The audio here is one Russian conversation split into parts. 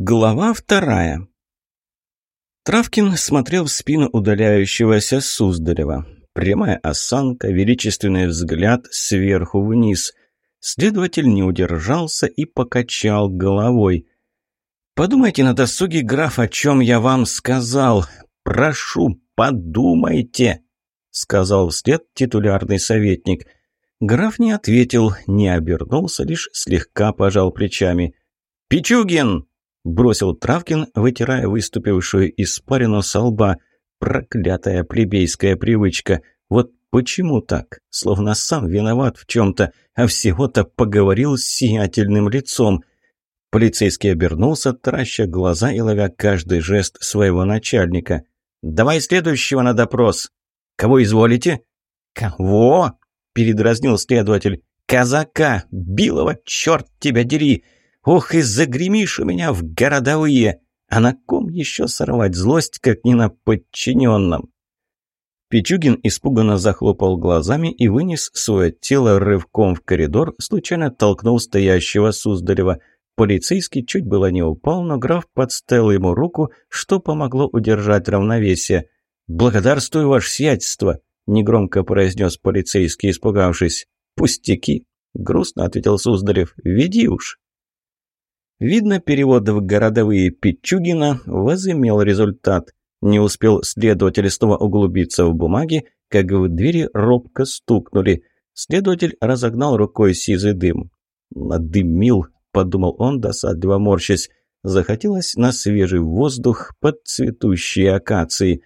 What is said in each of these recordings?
Глава вторая. Травкин смотрел в спину удаляющегося Суздарева. Прямая осанка, величественный взгляд сверху вниз. Следователь не удержался и покачал головой. «Подумайте на досуге, граф, о чем я вам сказал. Прошу, подумайте!» Сказал вслед титулярный советник. Граф не ответил, не обернулся, лишь слегка пожал плечами. «Пичугин!» Бросил Травкин, вытирая выступившую испарину со лба. Проклятая плебейская привычка. Вот почему так? Словно сам виноват в чем-то, а всего-то поговорил с сиятельным лицом. Полицейский обернулся, тараща глаза и ловя каждый жест своего начальника. «Давай следующего на допрос». «Кого изволите?» «Кого?» – передразнил следователь. «Казака! Билова, черт тебя дери! Ох, и загремишь у меня в городовые! А на ком еще сорвать злость, как не на подчиненном?» Пичугин испуганно захлопал глазами и вынес свое тело рывком в коридор, случайно толкнул стоящего Суздарева. Полицейский чуть было не упал, но граф подставил ему руку, что помогло удержать равновесие. «Благодарствую, ваше сиятельство!» – негромко произнес полицейский, испугавшись. «Пустяки!» – грустно ответил Суздарев. «Веди уж!» Видно, перевод в городовые Пичугина возымел результат. Не успел следователь снова углубиться в бумаги, как в двери робко стукнули. Следователь разогнал рукой сизый дым. «Надымил», — подумал он, досадливо морщась. Захотелось на свежий воздух под цветущие акации.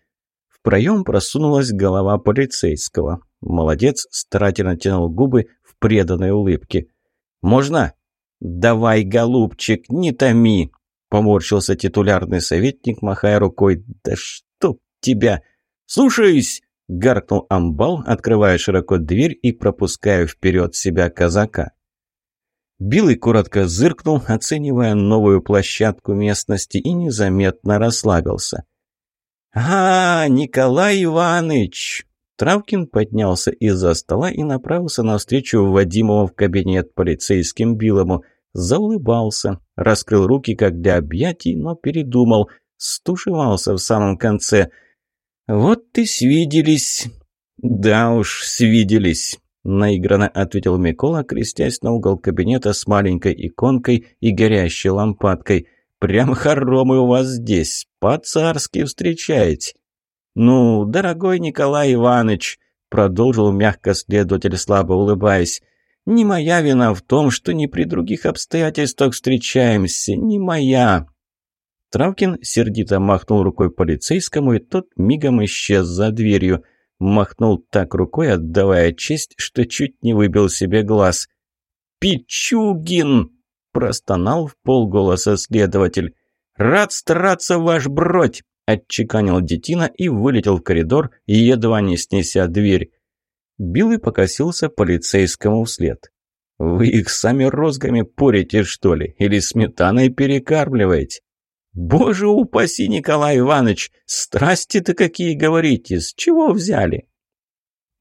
В проем просунулась голова полицейского. Молодец старательно тянул губы в преданной улыбке. «Можно?» «Давай, голубчик, не томи!» — поморщился титулярный советник, махая рукой. «Да чтоб тебя!» «Слушаюсь!» — гаркнул амбал, открывая широко дверь и пропуская вперед себя казака. Билый коротко зыркнул, оценивая новую площадку местности, и незаметно расслабился. «А, Николай Иванович!» Травкин поднялся из-за стола и направился навстречу вводимому в кабинет полицейским Билому заулыбался, раскрыл руки как для объятий, но передумал, стушевался в самом конце. «Вот ты свиделись!» «Да уж, свиделись!» — наигранно ответил Микола, крестясь на угол кабинета с маленькой иконкой и горящей лампадкой. «Прям хоромы у вас здесь, по-царски встречаете!» «Ну, дорогой Николай Иванович!» — продолжил мягко следователь, слабо улыбаясь. Не моя вина в том, что не при других обстоятельствах встречаемся. Не моя. Травкин сердито махнул рукой полицейскому, и тот мигом исчез за дверью. Махнул так рукой, отдавая честь, что чуть не выбил себе глаз. «Пичугин!» – простонал в полголоса следователь. «Рад стараться, ваш бродь!» – отчеканил детина и вылетел в коридор, едва не снеся дверь. Билый покосился полицейскому вслед. «Вы их сами розгами порите, что ли? Или сметаной перекармливаете?» «Боже упаси, Николай Иванович! Страсти-то какие говорите! С чего взяли?»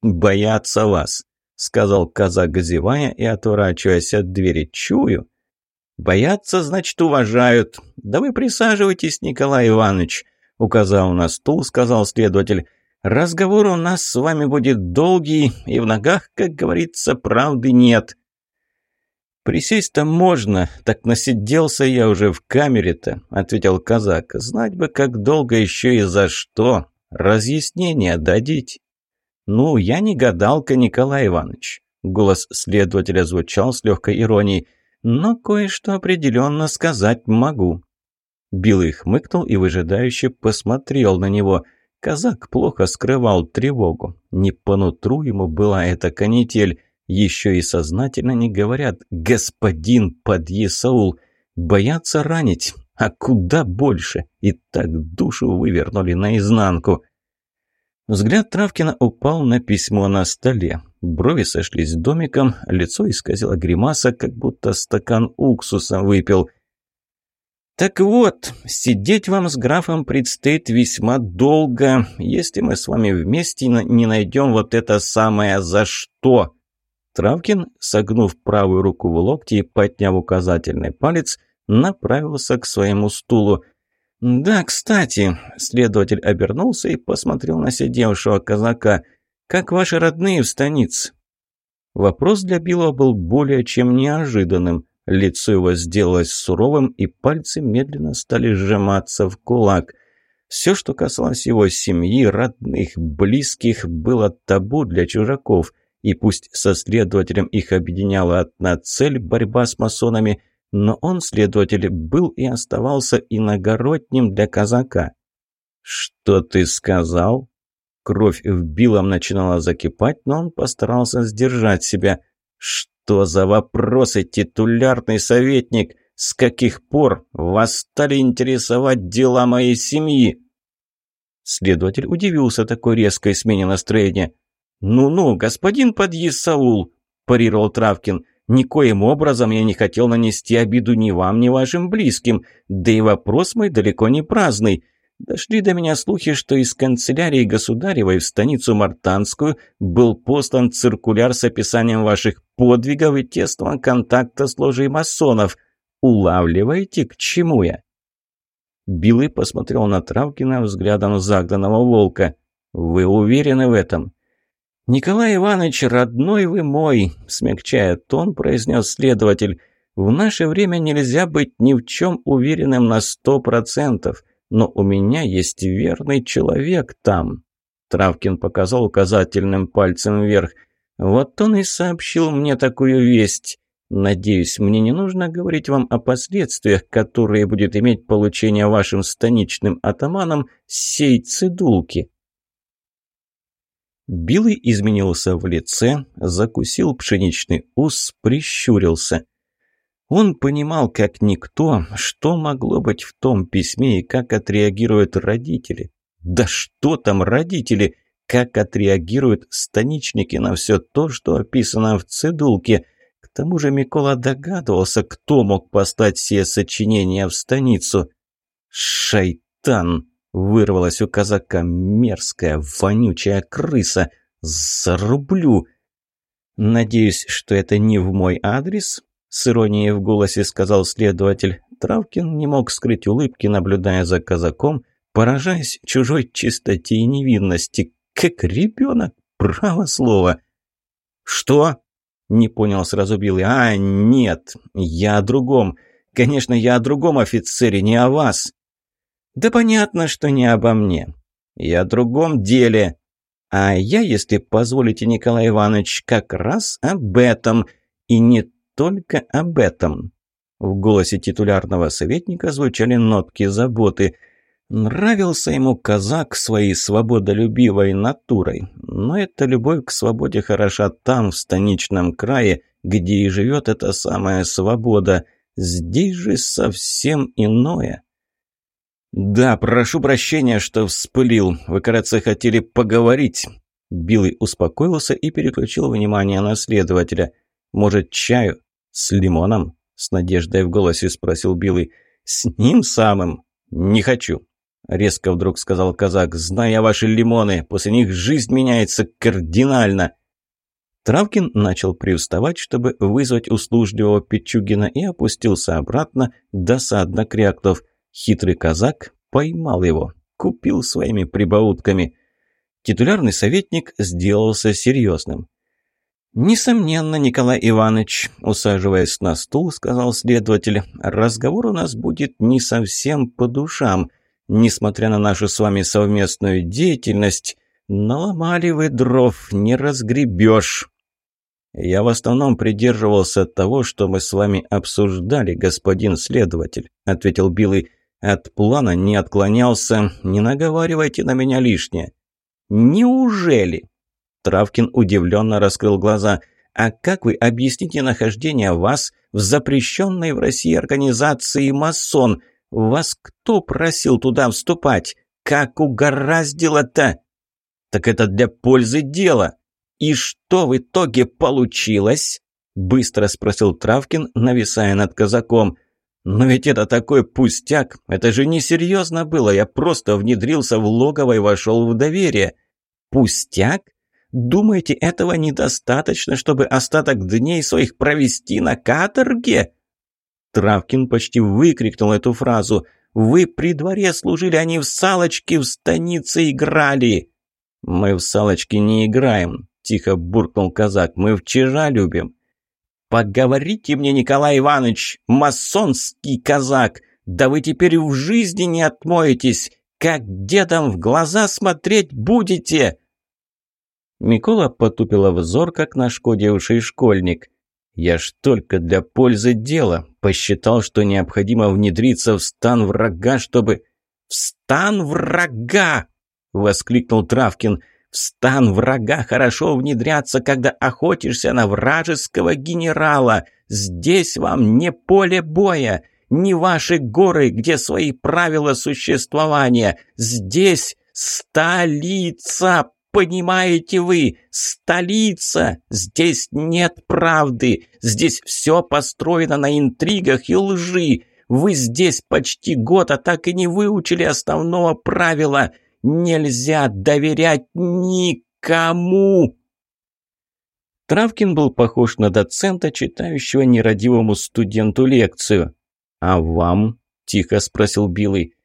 «Боятся вас», — сказал казак, зевая и отворачиваясь от двери. «Чую». «Боятся, значит, уважают. Да вы присаживайтесь, Николай Иванович», — указал на стул, сказал следователь. Разговор у нас с вами будет долгий, и в ногах, как говорится, правды нет. «Присесть-то можно, так насиделся я уже в камере-то», — ответил казак. «Знать бы, как долго еще и за что. Разъяснение дадите». «Ну, я не гадалка, Николай Иванович», — голос следователя звучал с легкой иронией. «Но кое-что определенно сказать могу». Билый хмыкнул и выжидающе посмотрел на него — Казак плохо скрывал тревогу. Не по нутру ему была эта канитель. Еще и сознательно не говорят «господин подъесаул». Боятся ранить, а куда больше. И так душу вывернули наизнанку. Взгляд Травкина упал на письмо на столе. Брови сошлись домиком, лицо исказило гримаса, как будто стакан уксуса выпил – «Так вот, сидеть вам с графом предстоит весьма долго, если мы с вами вместе не найдем вот это самое «за что». Травкин, согнув правую руку в локте и подняв указательный палец, направился к своему стулу. «Да, кстати», – следователь обернулся и посмотрел на сидевшего казака. «Как ваши родные в станице?» Вопрос для Билла был более чем неожиданным. Лицо его сделалось суровым, и пальцы медленно стали сжиматься в кулак. Все, что касалось его семьи, родных, близких, было табу для чужаков. И пусть со следователем их объединяла одна цель – борьба с масонами, но он, следователь, был и оставался иногородним для казака. «Что ты сказал?» Кровь в Билом начинала закипать, но он постарался сдержать себя. «Что за вопросы, титулярный советник? С каких пор вас стали интересовать дела моей семьи?» Следователь удивился такой резкой смене настроения. «Ну-ну, господин подъезд Саул», – парировал Травкин, – «никоим образом я не хотел нанести обиду ни вам, ни вашим близким, да и вопрос мой далеко не праздный. Дошли до меня слухи, что из канцелярии государевой в станицу Мартанскую был послан циркуляр с описанием ваших подвигов и тесного контакта с ложей масонов. Улавливаете, к чему я?» Билый посмотрел на Травкина взглядом загнанного волка. «Вы уверены в этом?» «Николай Иванович, родной вы мой!» – смягчая тон, произнес следователь. «В наше время нельзя быть ни в чем уверенным на сто процентов, но у меня есть верный человек там». Травкин показал указательным пальцем вверх. «Вот он и сообщил мне такую весть. Надеюсь, мне не нужно говорить вам о последствиях, которые будет иметь получение вашим станичным атаманом сей цидулки». Билый изменился в лице, закусил пшеничный ус, прищурился. Он понимал, как никто, что могло быть в том письме и как отреагируют родители. Да что там родители? Как отреагируют станичники на все то, что описано в цедулке? К тому же Микола догадывался, кто мог послать все сочинения в станицу. «Шайтан!» Вырвалась у казака мерзкая, вонючая крыса. Зарублю. Надеюсь, что это не в мой адрес? С иронией в голосе сказал следователь. Травкин не мог скрыть улыбки, наблюдая за казаком, поражаясь чужой чистоте и невинности. Как ребенок, право слово. «Что?» – не понял сразу Билый. «А, нет, я о другом. Конечно, я о другом офицере, не о вас». «Да понятно, что не обо мне. И о другом деле. А я, если позволите, Николай Иванович, как раз об этом. И не только об этом». В голосе титулярного советника звучали нотки заботы. Нравился ему казак своей свободолюбивой натурой, но эта любовь к свободе хороша там, в станичном крае, где и живет эта самая свобода. Здесь же совсем иное. «Да, прошу прощения, что вспылил. Вы, кажется, хотели поговорить». Билый успокоился и переключил внимание на следователя. «Может, чаю? С лимоном?» С надеждой в голосе спросил Билый. «С ним самым? Не хочу». Резко вдруг сказал казак. «Зная ваши лимоны, после них жизнь меняется кардинально». Травкин начал привставать, чтобы вызвать услужливого Пичугина и опустился обратно, досадно крякнув. Хитрый казак поймал его, купил своими прибаутками. Титулярный советник сделался серьезным. «Несомненно, Николай Иванович», – усаживаясь на стул, сказал следователь, – «разговор у нас будет не совсем по душам. Несмотря на нашу с вами совместную деятельность, наломали вы дров, не разгребешь». «Я в основном придерживался того, что мы с вами обсуждали, господин следователь», – ответил Билый. От плана не отклонялся. Не наговаривайте на меня лишнее. Неужели? Травкин удивленно раскрыл глаза. А как вы объясните нахождение вас в запрещенной в России организации «Масон»? Вас кто просил туда вступать? Как угораздило-то? Так это для пользы дела. И что в итоге получилось? Быстро спросил Травкин, нависая над казаком. «Но ведь это такой пустяк! Это же несерьезно было! Я просто внедрился в логово и вошел в доверие!» «Пустяк? Думаете, этого недостаточно, чтобы остаток дней своих провести на каторге?» Травкин почти выкрикнул эту фразу. «Вы при дворе служили, они в салочки в станице играли!» «Мы в салочки не играем», – тихо буркнул казак. «Мы вчера любим». «Поговорите мне, Николай Иванович, масонский казак! Да вы теперь в жизни не отмоетесь! Как дедом в глаза смотреть будете?» Микола потупила взор, как нашкодивший школьник. «Я ж только для пользы дела посчитал, что необходимо внедриться в стан врага, чтобы...» «В стан врага!» — воскликнул Травкин. «В стан врага хорошо внедряться, когда охотишься на вражеского генерала. Здесь вам не поле боя, не ваши горы, где свои правила существования. Здесь столица, Понимаете вы, столица, здесь нет правды, здесь все построено на интригах и лжи. Вы здесь почти год, а так и не выучили основного правила. Нельзя доверять никому. Травкин был похож на доцента, читающего нерадивому студенту лекцию. «А вам?» – тихо спросил Билый.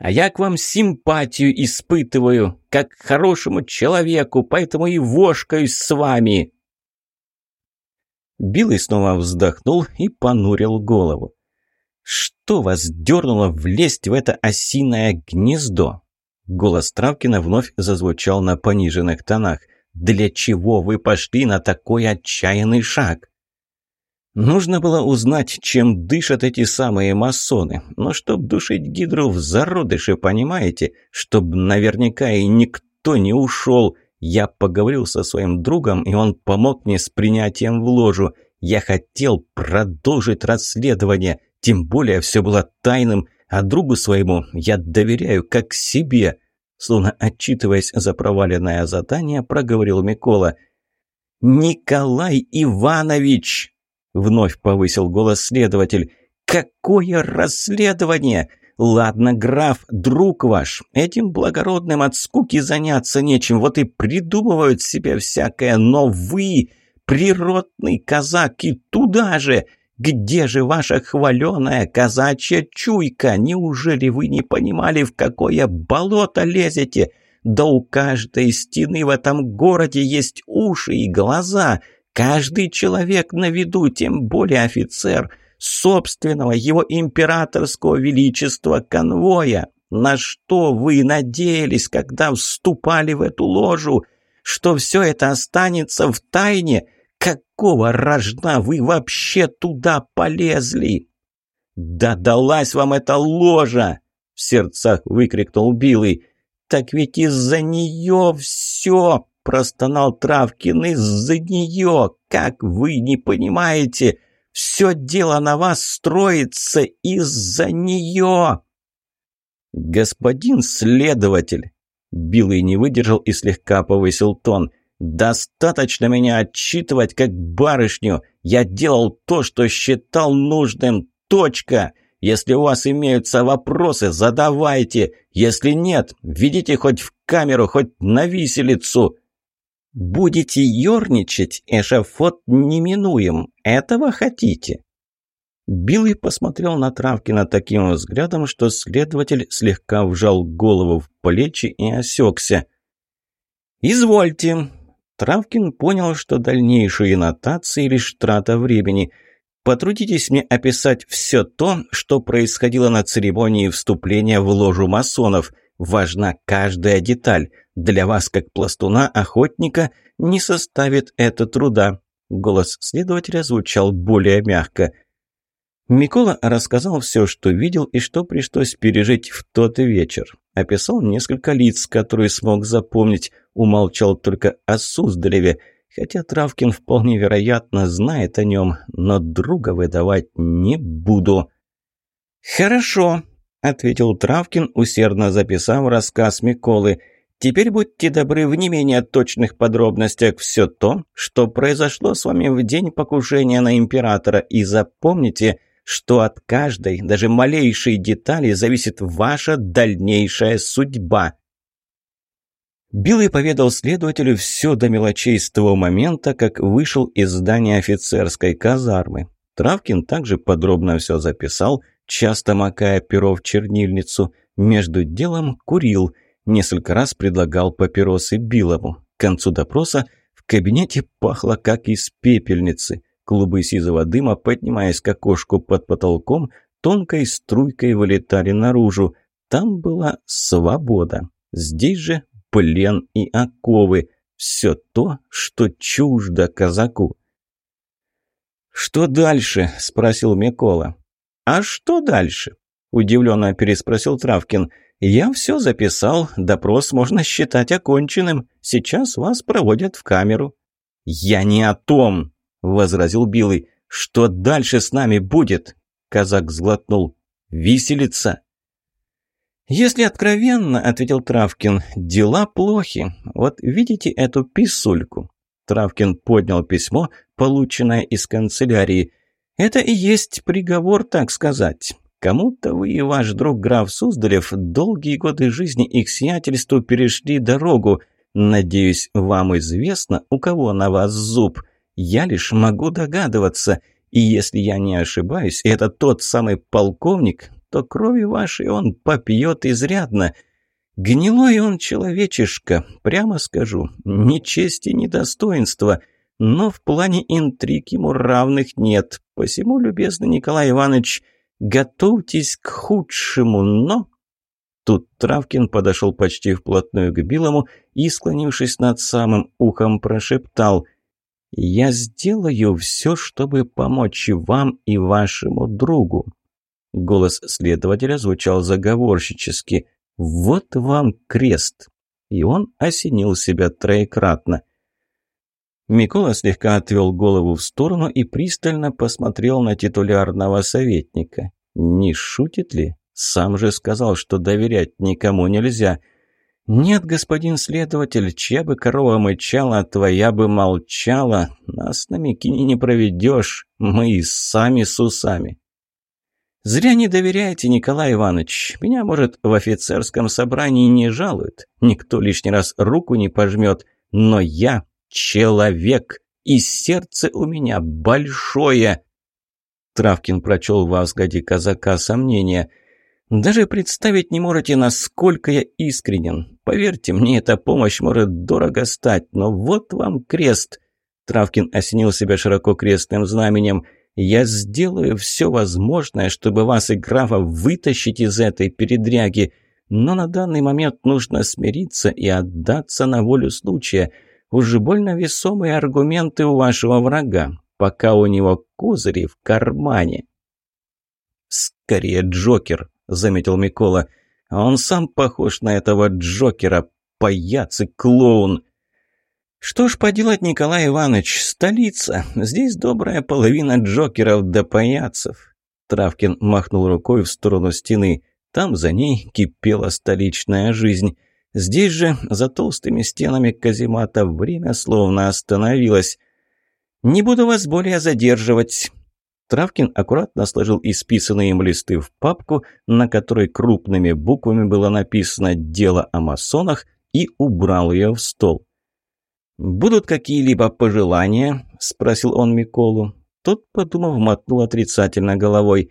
А я к вам симпатию испытываю, как к хорошему человеку, поэтому и вошкаюсь с вами». Билый снова вздохнул и понурил голову. «Что вас дернуло влезть в это осиное гнездо?» Голос Травкина вновь зазвучал на пониженных тонах. «Для чего вы пошли на такой отчаянный шаг?» Нужно было узнать, чем дышат эти самые масоны. Но чтоб душить гидру в зародыше, понимаете? Чтоб наверняка и никто не ушел. Я поговорил со своим другом, и он помог мне с принятием в ложу. Я хотел продолжить расследование, тем более все было тайным, а другу своему я доверяю как себе. Словно отчитываясь за проваленное задание, проговорил Микола. «Николай Иванович!» Вновь повысил голос следователь. «Какое расследование? Ладно, граф, друг ваш, этим благородным от скуки заняться нечем, вот и придумывают себе всякое, но вы, природный казак, и туда же!» Где же ваша хваленая казачья чуйка? Неужели вы не понимали, в какое болото лезете? Да у каждой стены в этом городе есть уши и глаза. Каждый человек на виду, тем более офицер, собственного его императорского величества конвоя. На что вы надеялись, когда вступали в эту ложу? Что все это останется в тайне? Какого рожна вы вообще туда полезли? «Да далась вам эта ложа!» — в сердцах выкрикнул Билый. «Так ведь из-за нее все!» – простонал Травкин из-за нее. «Как вы не понимаете? Все дело на вас строится из-за нее!» «Господин следователь!» Билый не выдержал и слегка повысил тон. «Достаточно меня отчитывать как барышню. Я делал то, что считал нужным. Точка!» Если у вас имеются вопросы, задавайте. Если нет, ведите хоть в камеру, хоть на виселицу. Будете ерничать, эшафот неминуем. Этого хотите?» Билли посмотрел на Травкина таким взглядом, что следователь слегка вжал голову в плечи и осекся. «Извольте». Травкин понял, что дальнейшие нотации лишь трата времени. «Потрудитесь мне описать все то, что происходило на церемонии вступления в ложу масонов. Важна каждая деталь. Для вас, как пластуна-охотника, не составит это труда». Голос следователя звучал более мягко. Микола рассказал все, что видел и что пришлось пережить в тот вечер. Описал несколько лиц, которые смог запомнить, умолчал только о Суздалеве, хотя Травкин вполне вероятно знает о нем, но друга выдавать не буду. «Хорошо», — ответил Травкин, усердно записав рассказ Миколы. «Теперь будьте добры в не менее точных подробностях все то, что произошло с вами в день покушения на императора, и запомните, что от каждой, даже малейшей детали зависит ваша дальнейшая судьба». Билый поведал следователю все до мелочей с того момента, как вышел из здания офицерской казармы. Травкин также подробно все записал, часто макая перо в чернильницу. Между делом курил, несколько раз предлагал папиросы Билову. К концу допроса в кабинете пахло, как из пепельницы. Клубы сизого дыма, поднимаясь к окошку под потолком, тонкой струйкой вылетали наружу. Там была свобода. Здесь же плен и оковы. Все то, что чуждо казаку. «Что дальше?» – спросил Микола. «А что дальше?» – удивленно переспросил Травкин. «Я все записал, допрос можно считать оконченным. Сейчас вас проводят в камеру». «Я не о том!» – возразил Билый. «Что дальше с нами будет?» – казак сглотнул. «Виселица!» «Если откровенно, — ответил Травкин, — дела плохи. Вот видите эту писульку?» Травкин поднял письмо, полученное из канцелярии. «Это и есть приговор, так сказать. Кому-то вы и ваш друг граф Суздалев долгие годы жизни их сиятельству перешли дорогу. Надеюсь, вам известно, у кого на вас зуб. Я лишь могу догадываться. И если я не ошибаюсь, это тот самый полковник, то крови вашей он попьет изрядно. Гнилой он человечишка, прямо скажу, ни чести, ни достоинства, но в плане интриг ему равных нет. Посему, любезный Николай Иванович, готовьтесь к худшему, но...» Тут Травкин подошел почти вплотную к Билому и, склонившись над самым ухом, прошептал «Я сделаю все, чтобы помочь вам и вашему другу». Голос следователя звучал заговорщически. «Вот вам крест!» И он осенил себя троекратно. Микола слегка отвел голову в сторону и пристально посмотрел на титулярного советника. «Не шутит ли? Сам же сказал, что доверять никому нельзя». «Нет, господин следователь, чья бы корова мычала, твоя бы молчала. Нас на Микине не проведешь, мы и сами с усами». «Зря не доверяете, Николай Иванович. Меня, может, в офицерском собрании не жалуют. Никто лишний раз руку не пожмет. Но я человек, и сердце у меня большое». Травкин прочел во взгляде казака сомнения. «Даже представить не можете, насколько я искренен. Поверьте, мне эта помощь может дорого стать, но вот вам крест». Травкин осенил себя широко крестным знаменем – я сделаю все возможное, чтобы вас и графа вытащить из этой передряги. Но на данный момент нужно смириться и отдаться на волю случая. Уж больно весомые аргументы у вашего врага, пока у него козыри в кармане. «Скорее Джокер», — заметил Микола. «Он сам похож на этого Джокера, паяц и клоун». «Что ж поделать, Николай Иванович, столица. Здесь добрая половина джокеров да паяцев». Травкин махнул рукой в сторону стены. Там за ней кипела столичная жизнь. Здесь же, за толстыми стенами каземата, время словно остановилось. «Не буду вас более задерживать». Травкин аккуратно сложил исписанные им листы в папку, на которой крупными буквами было написано «Дело о масонах», и убрал ее в стол. «Будут какие-либо пожелания?» – спросил он Миколу. Тот, подумав, мотнул отрицательно головой.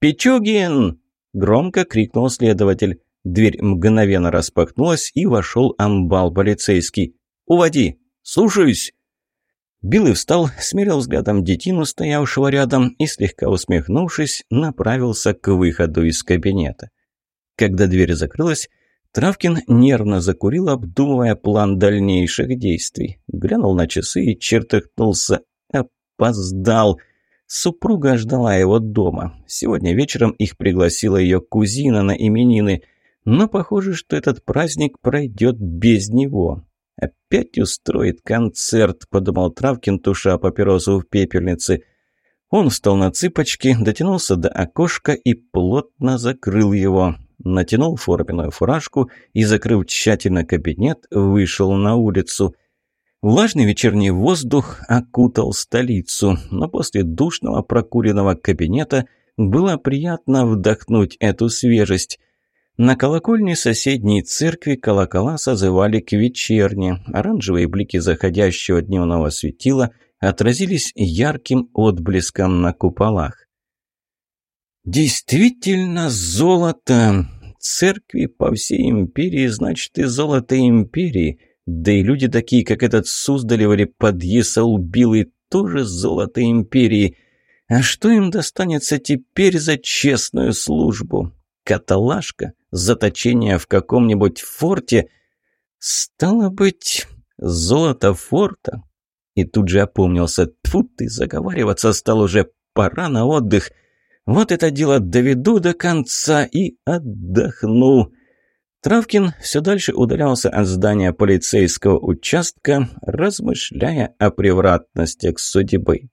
«Пичугин!» – громко крикнул следователь. Дверь мгновенно распахнулась, и вошел амбал полицейский. «Уводи! Слушаюсь!» Билый встал, смерил взглядом детину, стоявшего рядом, и, слегка усмехнувшись, направился к выходу из кабинета. Когда дверь закрылась, Травкин нервно закурил, обдумывая план дальнейших действий. Глянул на часы и чертыхнулся. Опоздал. Супруга ждала его дома. Сегодня вечером их пригласила ее кузина на именины. Но похоже, что этот праздник пройдет без него. «Опять устроит концерт», — подумал Травкин, туша папиросу в пепельнице. Он встал на цыпочки, дотянулся до окошка и плотно закрыл его натянул форменную фуражку и, закрыв тщательно кабинет, вышел на улицу. Влажный вечерний воздух окутал столицу, но после душного прокуренного кабинета было приятно вдохнуть эту свежесть. На колокольне соседней церкви колокола созывали к вечерне. Оранжевые блики заходящего дневного светила отразились ярким отблеском на куполах. Действительно золото. Церкви по всей империи, значит, и золото империи. Да и люди такие, как этот Суздалев или Подъеса убилый, тоже золото империи. А что им достанется теперь за честную службу? Каталажка? Заточение в каком-нибудь форте? Стало быть, золото форта? И тут же опомнился. Тьфу ты, заговариваться стал уже. Пора на отдых. Вот это дело доведу до конца и отдохну. Травкин все дальше удалялся от здания полицейского участка, размышляя о превратностях судьбы.